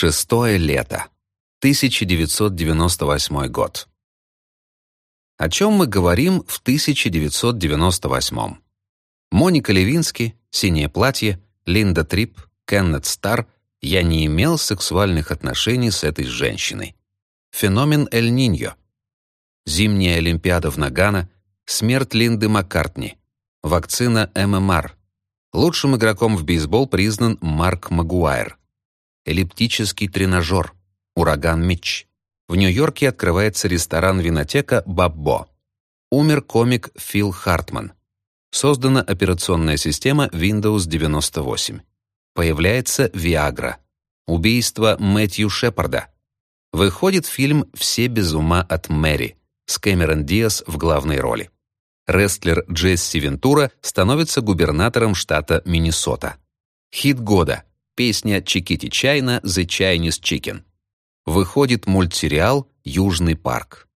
Шестое лето. 1998 год. О чем мы говорим в 1998? Моника Левински, «Синее платье», Линда Трип, Кеннет Стар «Я не имел сексуальных отношений с этой женщиной». Феномен Эль Ниньо. Зимняя Олимпиада в Нагано, смерть Линды Маккартни, вакцина ММР. Лучшим игроком в бейсбол признан Марк Магуайр. Эллиптический тренажер, ураган Митч. В Нью-Йорке открывается ресторан-винотека «Баббо». Умер комик Фил Хартман. Создана операционная система Windows 98. Появляется Viagra. Убийство Мэтью Шепарда. Выходит фильм «Все без ума от Мэри» с Кэмерон Диас в главной роли. Рестлер Джесси Вентура становится губернатором штата Миннесота. Хит года. Песня «Чикити Чайна» «The Chinese Chicken». Выходит мультсериал «Южный парк».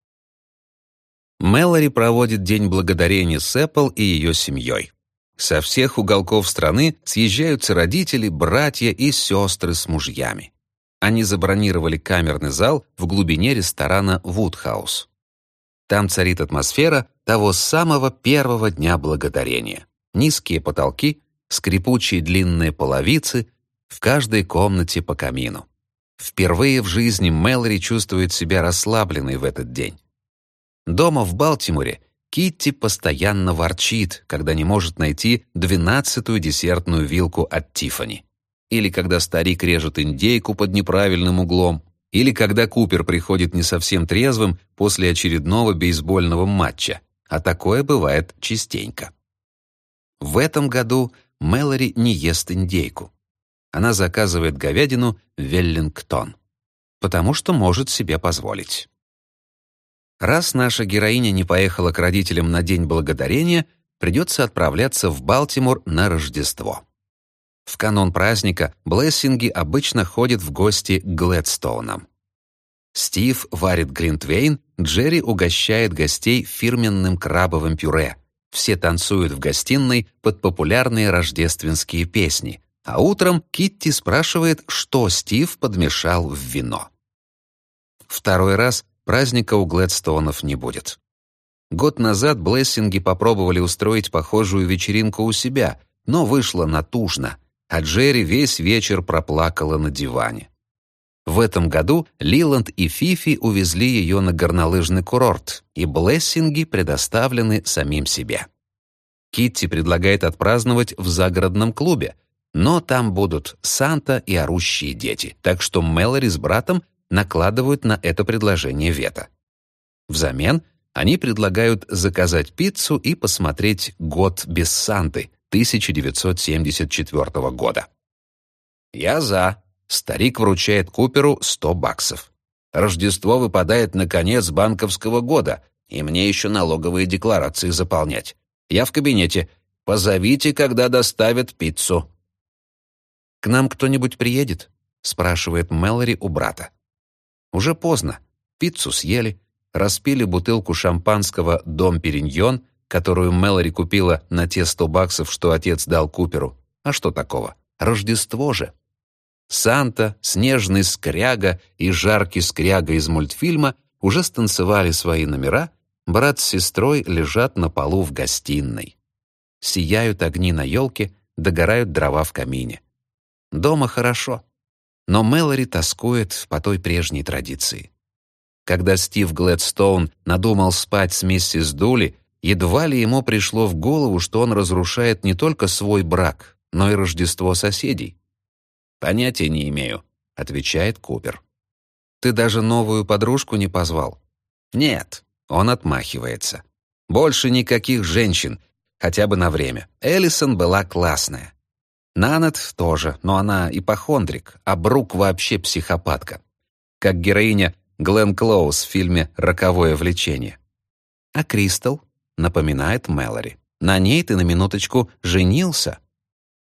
Мэлори проводит День Благодарения с Apple и ее семьей. Со всех уголков страны съезжаются родители, братья и сестры с мужьями. Они забронировали камерный зал в глубине ресторана «Вудхаус». Там царит атмосфера того самого первого дня благодарения. Низкие потолки, скрипучие длинные половицы, в каждой комнате по камину. Впервые в жизни Мэлори чувствует себя расслабленной в этот день. Дома в Балтиморе Китти постоянно ворчит, когда не может найти двенадцатую десертную вилку от Тиффани. Или когда старик режет индейку под неправильным углом. Или когда Купер приходит не совсем трезвым после очередного бейсбольного матча. А такое бывает частенько. В этом году Мэлори не ест индейку. Она заказывает говядину «Веллингтон», потому что может себе позволить. Раз наша героиня не поехала к родителям на День Благодарения, придется отправляться в Балтимор на Рождество. В канун праздника Блессинги обычно ходят в гости к Глэдстоунам. Стив варит глинтвейн, Джерри угощает гостей фирменным крабовым пюре. Все танцуют в гостиной под популярные рождественские песни, а утром Китти спрашивает, что Стив подмешал в вино. Второй раз праздника у Глэдстоунов не будет. Год назад Блессинги попробовали устроить похожую вечеринку у себя, но вышло натужно, а Джерри весь вечер проплакала на диване. В этом году Лиланд и Фифи увезли ее на горнолыжный курорт, и Блессинги предоставлены самим себе. Китти предлагает отпраздновать в загородном клубе, но там будут Санта и орущие дети, так что Мэлори с братом накладывают на это предложение вето. Взамен они предлагают заказать пиццу и посмотреть «Год без Санты» 1974 года. «Я за». Старик вручает Куперу 100 баксов. Рождество выпадает на конец банковского года, и мне еще налоговые декларации заполнять. Я в кабинете. Позовите, когда доставят пиццу. «К нам кто-нибудь приедет?» — спрашивает Мэлори у брата. Уже поздно. Пиццу съели, распили бутылку шампанского «Дом Периньон», которую Мэлори купила на те сто баксов, что отец дал Куперу. А что такого? Рождество же. Санта, снежный скряга и жаркий скряга из мультфильма уже станцевали свои номера, брат с сестрой лежат на полу в гостиной. Сияют огни на елке, догорают дрова в камине. Дома хорошо. Но Мэлори тоскует по той прежней традиции. Когда Стив Глэдстоун надумал спать с миссис Дули, едва ли ему пришло в голову, что он разрушает не только свой брак, но и Рождество соседей. «Понятия не имею», — отвечает Купер. «Ты даже новую подружку не позвал?» «Нет», — он отмахивается. «Больше никаких женщин, хотя бы на время. Эллисон была классная. Нанет тоже, но она ипохондрик, а Брук вообще психопатка. Как героиня Глен Клоуз в фильме «Роковое влечение». А Кристал, напоминает Мэлори, на ней ты на минуточку женился.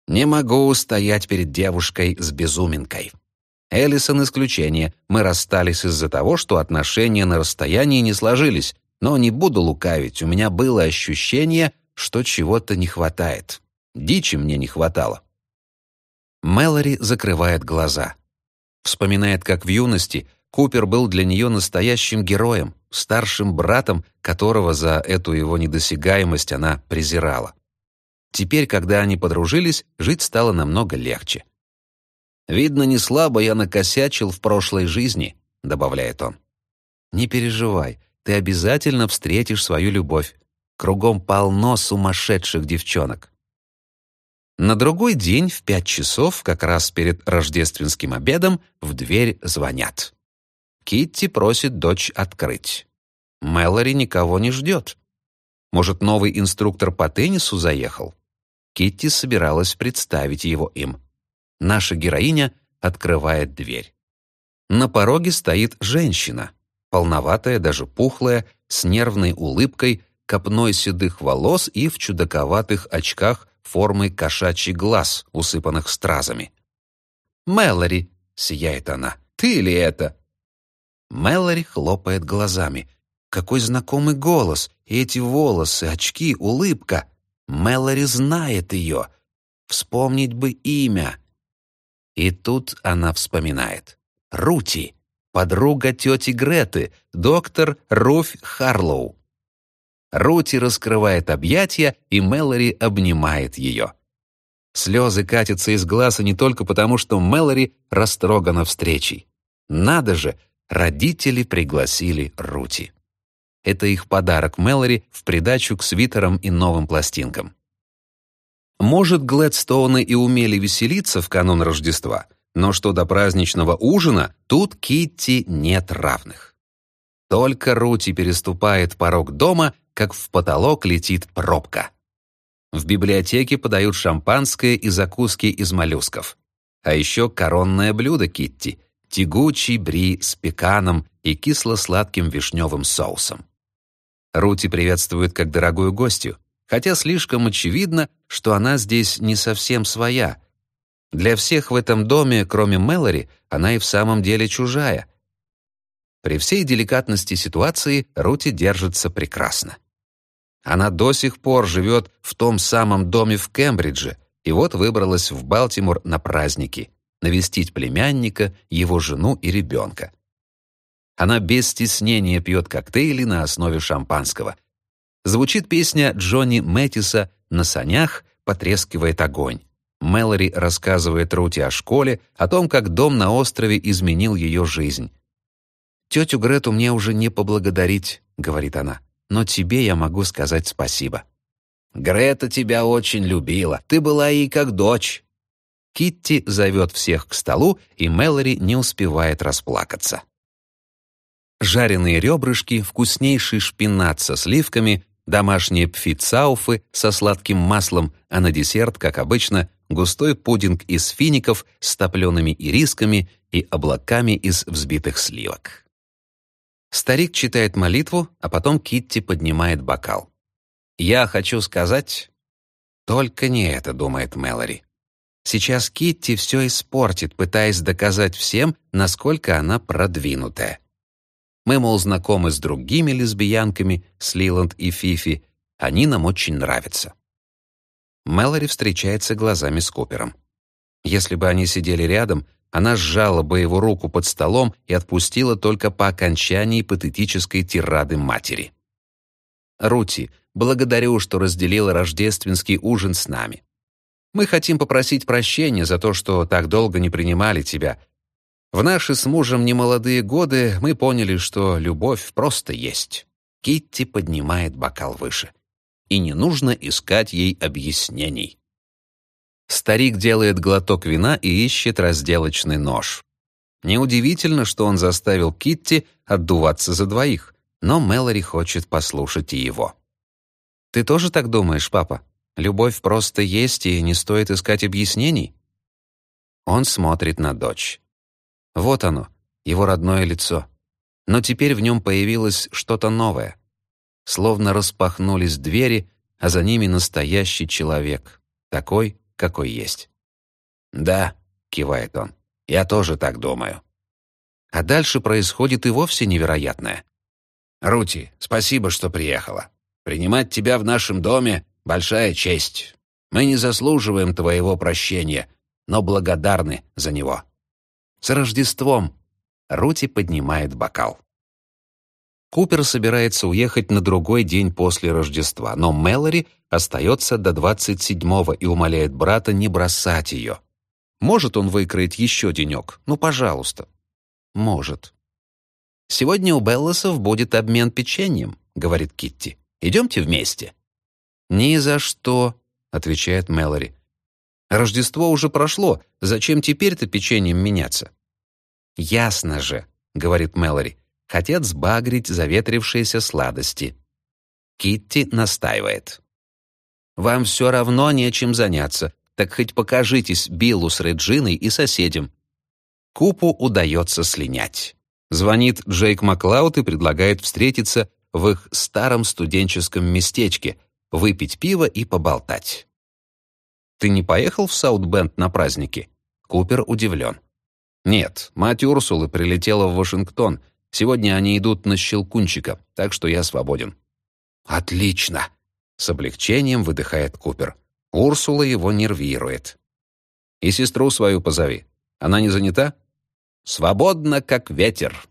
Не могу устоять перед девушкой с безуминкой. Эллисон исключение. Мы расстались из-за того, что отношения на расстоянии не сложились, но не буду лукавить, у меня было ощущение, что чего-то не хватает. Дичи мне не хватало. Мэлори закрывает глаза. Вспоминает, как в юности Купер был для нее настоящим героем, старшим братом, которого за эту его недосягаемость она презирала. Теперь, когда они подружились, жить стало намного легче. «Видно, не слабо я накосячил в прошлой жизни», — добавляет он. «Не переживай, ты обязательно встретишь свою любовь. Кругом полно сумасшедших девчонок». На другой день в пять часов, как раз перед рождественским обедом, в дверь звонят. Китти просит дочь открыть. Мэлори никого не ждет. Может, новый инструктор по теннису заехал? Китти собиралась представить его им. Наша героиня открывает дверь. На пороге стоит женщина, полноватая, даже пухлая, с нервной улыбкой, копной седых волос и в чудаковатых очках формой кошачий глаз, усыпанных стразами. «Мэлори!» — сияет она. «Ты ли это?» Мэлори хлопает глазами. Какой знакомый голос! И эти волосы, очки, улыбка! Мэлори знает ее. Вспомнить бы имя. И тут она вспоминает. Рути, подруга тети Греты, доктор Руфь Харлоу. Рути раскрывает объятия, и Мэлори обнимает ее. Слезы катятся из глаза не только потому, что Мэлори растрогана встречей. Надо же, родители пригласили Рути. Это их подарок Мэлори в придачу к свитерам и новым пластинкам. Может, Глэдстоуны и умели веселиться в канун Рождества, но что до праздничного ужина, тут Китти нет равных. Только Рути переступает порог дома, как в потолок летит пробка. В библиотеке подают шампанское и закуски из моллюсков. А еще коронное блюдо Китти — тягучий бри с пеканом и кисло-сладким вишневым соусом. Рути приветствует как дорогую гостью, хотя слишком очевидно, что она здесь не совсем своя. Для всех в этом доме, кроме Мэлори, она и в самом деле чужая. При всей деликатности ситуации Рути держится прекрасно. Она до сих пор живет в том самом доме в Кембридже и вот выбралась в Балтимор на праздники, навестить племянника, его жену и ребенка. Она без стеснения пьет коктейли на основе шампанского. Звучит песня Джонни Мэттиса «На санях потрескивает огонь». Мэлори рассказывает Рути о школе, о том, как дом на острове изменил ее жизнь. «Тетю Грету мне уже не поблагодарить», — говорит она, «но тебе я могу сказать спасибо». «Грета тебя очень любила, ты была ей как дочь». Китти зовет всех к столу, и Мэлори не успевает расплакаться жареные ребрышки, вкуснейший шпинат со сливками, домашние пфицауфы со сладким маслом, а на десерт, как обычно, густой пудинг из фиников с топлеными ирисками и облаками из взбитых сливок. Старик читает молитву, а потом Китти поднимает бокал. «Я хочу сказать...» «Только не это», — думает Мэлори. «Сейчас Китти все испортит, пытаясь доказать всем, насколько она продвинутая. Мы, мол, знакомы с другими лесбиянками, с Лиланд и Фифи. Они нам очень нравятся. Мэлори встречается глазами с Купером. Если бы они сидели рядом, она сжала бы его руку под столом и отпустила только по окончании патетической тирады матери. «Рути, благодарю, что разделила рождественский ужин с нами. Мы хотим попросить прощения за то, что так долго не принимали тебя, в наши с мужем немолодые годы мы поняли, что любовь просто есть. Китти поднимает бокал выше. И не нужно искать ей объяснений. Старик делает глоток вина и ищет разделочный нож. Неудивительно, что он заставил Китти отдуваться за двоих, но Мэлори хочет послушать и его. «Ты тоже так думаешь, папа? Любовь просто есть, и не стоит искать объяснений?» Он смотрит на дочь. Вот оно, его родное лицо. Но теперь в нем появилось что-то новое. Словно распахнулись двери, а за ними настоящий человек, такой, какой есть. «Да», — кивает он, — «я тоже так думаю». А дальше происходит и вовсе невероятное. «Рути, спасибо, что приехала. Принимать тебя в нашем доме — большая честь. Мы не заслуживаем твоего прощения, но благодарны за него». С Рождеством!» Рути поднимает бокал. Купер собирается уехать на другой день после Рождества, но Мэлори остается до 27-го и умоляет брата не бросать ее. Может он выкроить еще денек? Ну, пожалуйста. Может. «Сегодня у Белласов будет обмен печеньем», — говорит Китти. «Идемте вместе». «Ни за что», — отвечает Мэлори. «Рождество уже прошло. Зачем теперь-то печеньем меняться?» «Ясно же», — говорит Мэлори хотят сбагрить заветрившиеся сладости. Китти настаивает. «Вам все равно нечем заняться, так хоть покажитесь Биллу с Реджиной и соседям». Купу удается слинять. Звонит Джейк Маклауд и предлагает встретиться в их старом студенческом местечке, выпить пиво и поболтать. «Ты не поехал в Саутбенд на праздники?» Купер удивлен. «Нет, мать Урсулы прилетела в Вашингтон, Сегодня они идут на Щелкунчика, так что я свободен». «Отлично!» — с облегчением выдыхает Купер. Урсула его нервирует. «И сестру свою позови. Она не занята?» «Свободно, как ветер».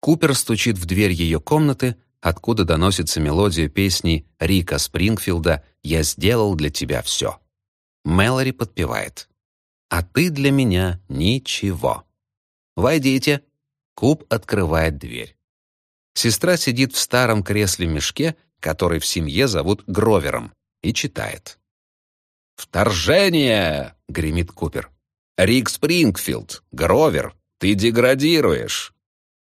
Купер стучит в дверь ее комнаты, откуда доносится мелодия песни Рика Спрингфилда «Я сделал для тебя все». Мэлори подпевает. «А ты для меня ничего». «Войдите», Куб открывает дверь. Сестра сидит в старом кресле-мешке, который в семье зовут Гровером, и читает. «Вторжение!» — гремит Купер. «Рик Спрингфилд, Гровер, ты деградируешь.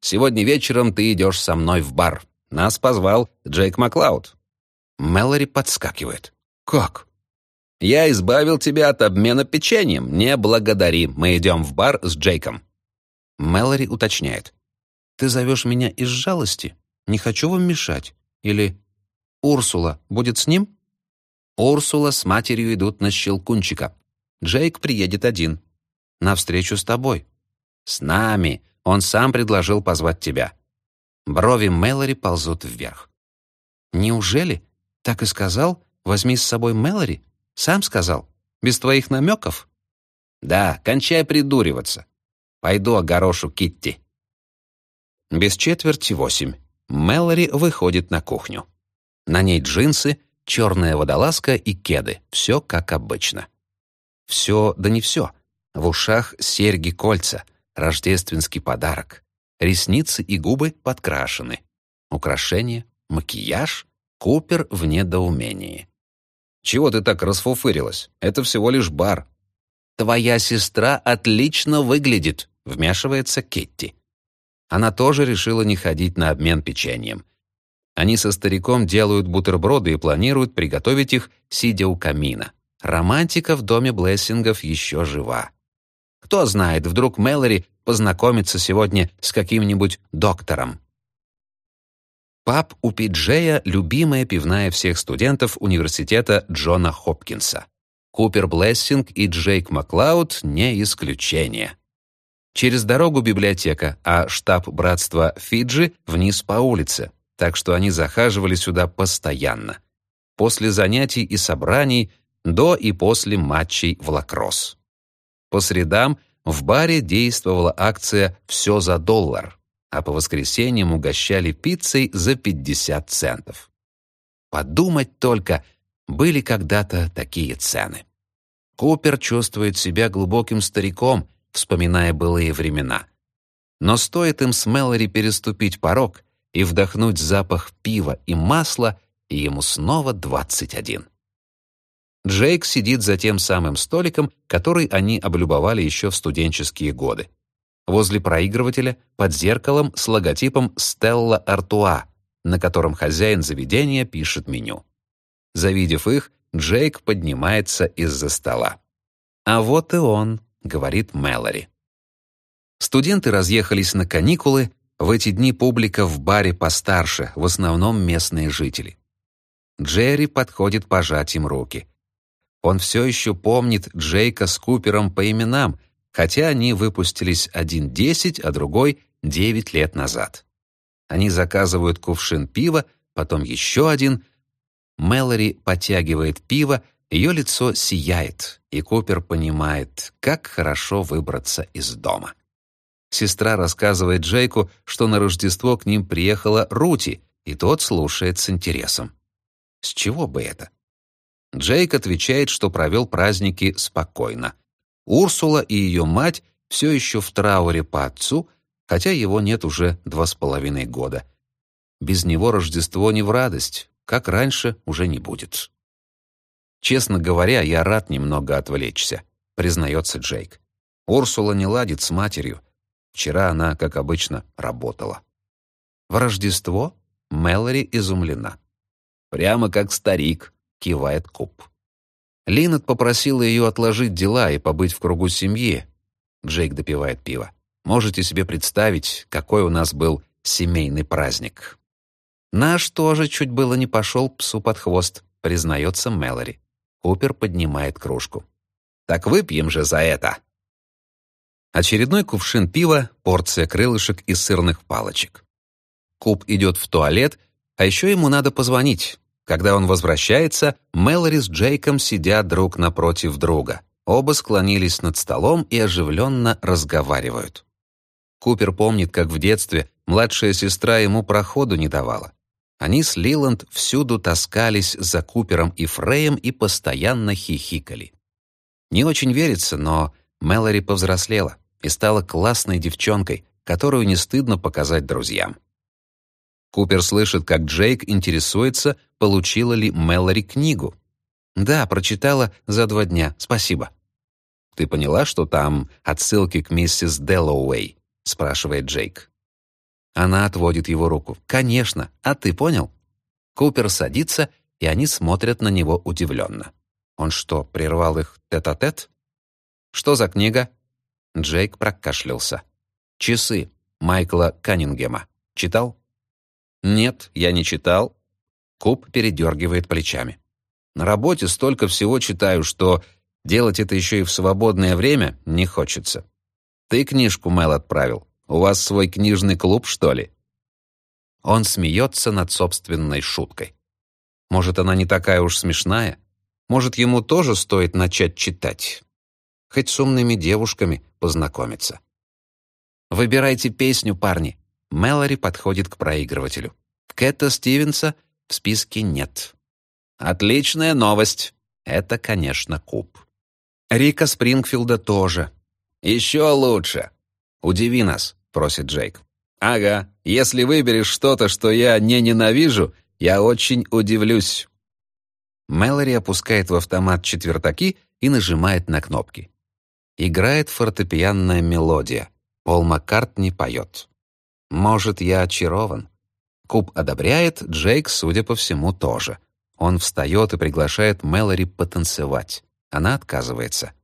Сегодня вечером ты идешь со мной в бар. Нас позвал Джейк Маклауд». Мэлори подскакивает. «Как?» «Я избавил тебя от обмена печеньем. Не благодари. Мы идем в бар с Джейком». Мэлори уточняет. «Ты зовешь меня из жалости? Не хочу вам мешать. Или Урсула будет с ним?» Урсула с матерью идут на Щелкунчика. Джейк приедет один. На встречу с тобой. С нами. Он сам предложил позвать тебя. Брови Мэлори ползут вверх. «Неужели? Так и сказал? Возьми с собой Мэлори? Сам сказал? Без твоих намеков?» «Да, кончай придуриваться. Пойду огорошу Китти». Без четверти восемь. Мэлори выходит на кухню. На ней джинсы, черная водолазка и кеды. Все как обычно. Все, да не все. В ушах серьги-кольца, рождественский подарок. Ресницы и губы подкрашены. Украшения, макияж, Купер в недоумении. «Чего ты так расфуфырилась? Это всего лишь бар». «Твоя сестра отлично выглядит», Вмешивается Кетти. Она тоже решила не ходить на обмен печеньем. Они со стариком делают бутерброды и планируют приготовить их, сидя у камина. Романтика в доме Блессингов еще жива. Кто знает, вдруг Мэлори познакомится сегодня с каким-нибудь доктором. Паб у Пиджея — любимая пивная всех студентов университета Джона Хопкинса. Купер Блессинг и Джейк Маклауд — не исключение. Через дорогу библиотека, а штаб братства Фиджи вниз по улице, так что они захаживали сюда постоянно. После занятий и собраний, до и после матчей в лакросс. По средам в баре действовала акция «Все за доллар», а по воскресеньям угощали пиццей за 50 центов. Подумать только, были когда-то такие цены. Купер чувствует себя глубоким стариком, вспоминая былые времена. Но стоит им с Мэлори переступить порог и вдохнуть запах пива и масла, и ему снова 21. Джейк сидит за тем самым столиком, который они облюбовали еще в студенческие годы. Возле проигрывателя, под зеркалом с логотипом «Стелла Артуа», на котором хозяин заведения пишет меню. Завидев их, Джейк поднимается из-за стола. А вот и он, говорит Мэлори. Студенты разъехались на каникулы, в эти дни публика в баре постарше, в основном местные жители. Джерри подходит пожать им руки. Он все еще помнит Джейка с Купером по именам, хотя они выпустились один десять, а другой девять лет назад. Они заказывают кувшин пива, потом еще один. Мэлори потягивает пиво, ее лицо сияет, и Купер понимает, как хорошо выбраться из дома. Сестра рассказывает Джейку, что на Рождество к ним приехала Рути, и тот слушает с интересом. С чего бы это? Джейк отвечает, что провел праздники спокойно. Урсула и ее мать все еще в трауре по отцу, хотя его нет уже два с половиной года. Без него Рождество не в радость, как раньше уже не будет. «Честно говоря, я рад немного отвлечься», — признается Джейк. Урсула не ладит с матерью. Вчера она, как обычно, работала. В Рождество Мэлори изумлена. «Прямо как старик», — кивает Куб. Линнет попросила ее отложить дела и побыть в кругу семьи. Джейк допивает пиво. Можете себе представить, какой у нас был семейный праздник. Наш тоже чуть было не пошел псу под хвост, признается Мэлори. Купер поднимает кружку. «Так выпьем же за это!» Очередной кувшин пива, порция крылышек и сырных палочек. Куб идет в туалет, а еще ему надо позвонить. Когда он возвращается, Мэлори с Джейком сидят друг напротив друга. Оба склонились над столом и оживленно разговаривают. Купер помнит, как в детстве младшая сестра ему проходу не давала. Они с Лиланд всюду таскались за Купером и Фреем и постоянно хихикали. Не очень верится, но Мэлори повзрослела и стала классной девчонкой, которую не стыдно показать друзьям. Купер слышит, как Джейк интересуется, получила ли Мэлори книгу. «Да, прочитала за два дня, спасибо». «Ты поняла, что там отсылки к миссис Дэллоуэй?» — спрашивает Джейк. Она отводит его руку. «Конечно. А ты понял?» Купер садится, и они смотрят на него удивленно. Он что, прервал их тет-а-тет? -тет? «Что за книга?» Джейк прокашлялся. «Часы» Майкла Каннингема. Читал? «Нет, я не читал». Куб передергивает плечами. «На работе столько всего читаю, что делать это еще и в свободное время не хочется. Ты книжку Мэл отправил. У вас свой книжный клуб, что ли?» Он смеется над собственной шуткой. Может, она не такая уж смешная? Может, ему тоже стоит начать читать? Хоть с умными девушками познакомиться. «Выбирайте песню, парни». Мэлори подходит к проигрывателю. Кэта Стивенса в списке нет. Отличная новость. Это, конечно, Куб. Рика Спрингфилда тоже. Еще лучше. «Удиви нас», — просит Джейк. «Ага, если выберешь что-то, что я не ненавижу, я очень удивлюсь». Мэлори опускает в автомат четвертаки и нажимает на кнопки. Играет фортепианная мелодия. Пол Маккартни поет. «Может, я очарован?» Куб одобряет, Джейк, судя по всему, тоже. Он встает и приглашает Мэлори потанцевать. Она отказывается.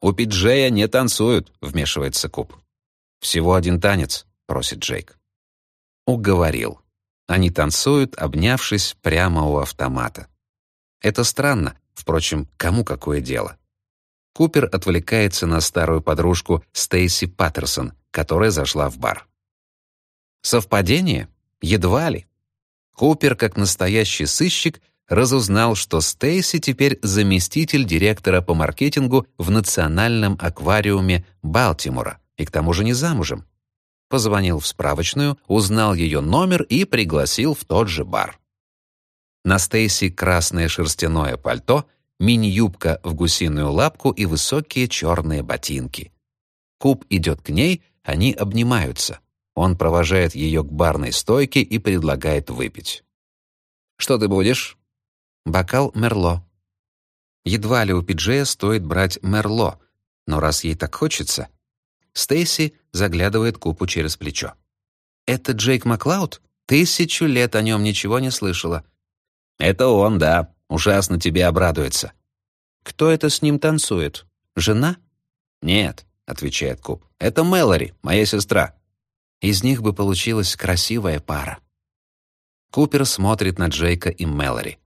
«У Пиджея не танцуют», — вмешивается Куб. «Всего один танец», — просит Джейк. Уговорил. Они танцуют, обнявшись прямо у автомата. Это странно, впрочем, кому какое дело. Купер отвлекается на старую подружку Стейси Паттерсон, которая зашла в бар. Совпадение? Едва ли. Купер, как настоящий сыщик, разузнал, что Стейси теперь заместитель директора по маркетингу в Национальном аквариуме Балтимора и к тому же не замужем. Позвонил в справочную, узнал ее номер и пригласил в тот же бар. На Стейси красное шерстяное пальто, мини-юбка в гусиную лапку и высокие черные ботинки. Куб идет к ней, они обнимаются. Он провожает ее к барной стойке и предлагает выпить. «Что ты будешь?» «Бокал Мерло». Едва ли у Пиджея стоит брать Мерло, но раз ей так хочется, Стейси заглядывает Купу через плечо. «Это Джейк Маклауд? Тысячу лет о нем ничего не слышала». «Это он, да. Ужасно тебе обрадуется». «Кто это с ним танцует? Жена?» «Нет», — отвечает Куп. «Это Мэлори, моя сестра». Из них бы получилась красивая пара. Купер смотрит на Джейка и Мэлори.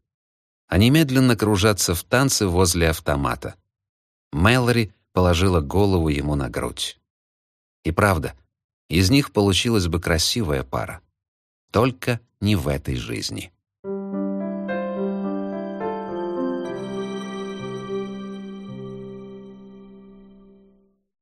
Они медленно кружатся в танце возле автомата. Мэлори положила голову ему на грудь. И правда, из них получилась бы красивая пара. Только не в этой жизни.